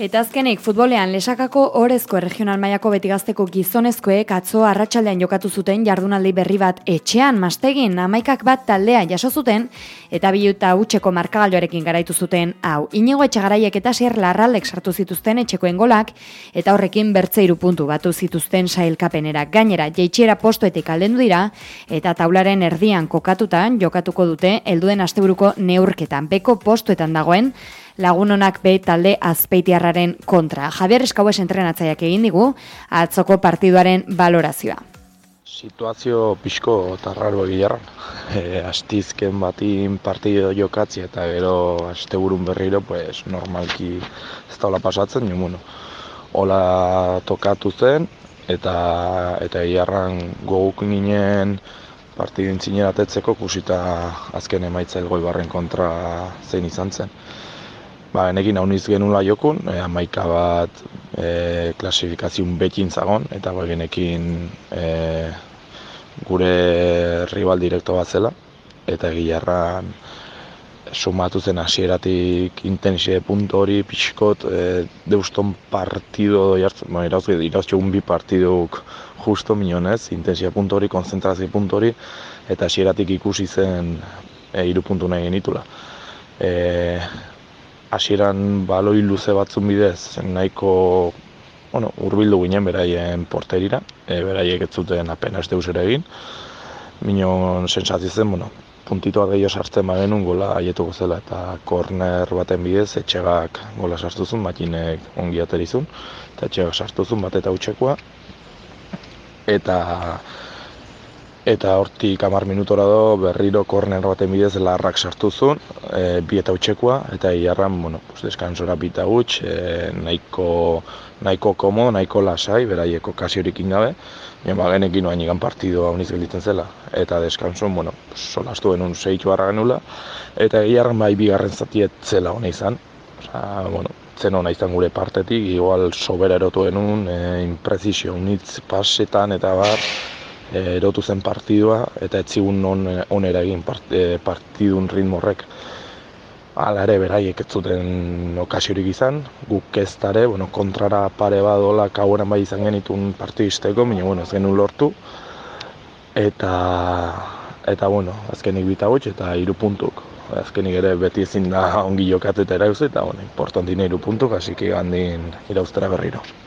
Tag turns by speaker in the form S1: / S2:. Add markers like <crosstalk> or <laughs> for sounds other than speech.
S1: Eta azkenik futbolean lesakako orezko regional mailako betigazteko gizonezkoek atzo arratsaldean jokatu zuten jardunaldi berri bat etxean mastegin amaikak bat taldea jaso zuten eta biluta utxeko markagailuarekin garaitu zuten hau. Inigo etxagaraiek eta sier larraldek sartu zituzten etxekoen golak eta horrekin bertzeiru puntu batu zituzten sailkapenera. Gainera, jeitxiera postoetik aldendu dira eta taularen erdian kokatutan jokatuko dute helduen asteburuko neurketan. Beko postuetan dagoen lagunonak be talde azpeitiarraren kontra. Javier Eskaues entrenatzaiak egin digu, atzoko partiduaren balorazioa.
S2: Situazio pixko eta raro egilarran. <laughs> E, astizken batin partido jokatzi eta gero asteburun berriro, pues, normalki ez daula pasatzen, jo, bueno, hola tokatu zen, eta eta egiarran goguk ginen partidin zineratetzeko, kusita azken emaitza elgoi barren kontra zein izan zen ba, enekin hau niz genula jokun, e, amaika bat e, klasifikaziun betin zagon, eta ba, genekin e, gure rival direkto bat zela, eta egilarran sumatu zen hasieratik intensie puntu hori pixkot e, deuston partido jartzen, ba, irazio un bi partiduk justo minonez, intensia puntu hori, konzentrazio puntu hori, eta hasieratik ikusi zen e, iru puntu nahi genitula. E, hasieran baloi luze batzun bidez nahiko bueno, urbildu ginen beraien porterira, e, beraiek ez zuten apenas deus ere egin. Minon sensazio zen, bueno, puntitoa gehiago sartzen badenun gola aietuko zela eta korner baten bidez etxegak gola sartu zuen, makinek ongi aterizun, eta etxegak sartu zuen bat eta utxekoa. Eta eta hortik hamar minutora do berriro korner baten bidez larrak sartu zuen, e, bi eta utxekoa, eta hiarran, bueno, pues, deskansora bita utx, e, nahiko, nahiko komo, nahiko lasai, beraieko kasiorik ingabe, Bien, ba, genekin oain igan partidua honiz gelditzen zela. Eta deskanson, bueno, solastu benun zeitu barra genula. Eta egiarran bai bigarren zatiet zela hona izan. Osa, bueno, zen hona izan gure partetik, igual sobera erotu genuen, e, unitz pasetan eta bar, Eh, erotu zen partidua eta ez zigun non, onera egin part, e, partidun ritmo horrek. Hala ere, beraiek ez zuten okasiorik izan, guk ez bueno, kontrara pare badola kaueran bai izan genitun partidisteko, baina bueno, ez genuen lortu. Eta, eta bueno, azkenik bita gutx eta hiru puntuk. Azkenik ere beti ezin da ongi jokatu eta erauz eta, bueno, importantina hiru puntuk, hasi ki gandin irauztera berriro.